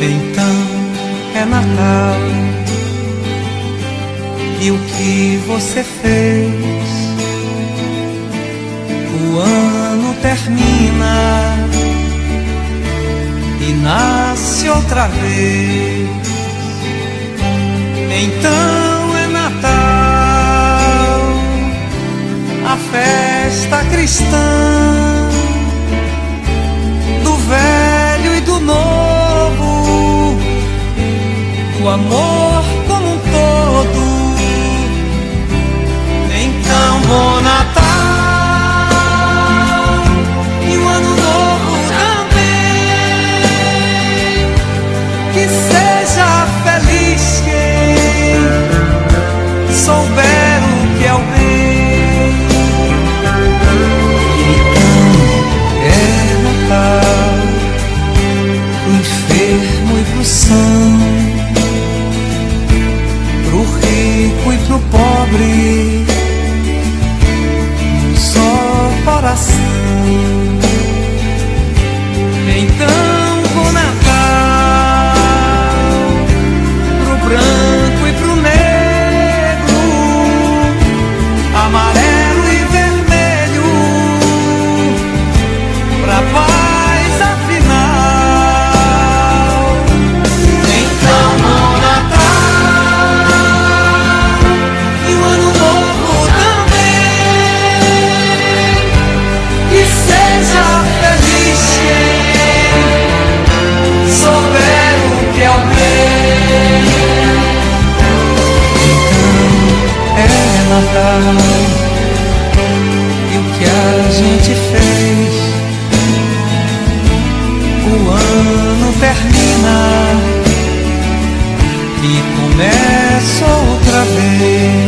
Então é Natal. E o que você fez? O ano termina e nasce outra vez. Então é Natal, a festa cristã amor. fui pro pobre. terminar e começa outra vez.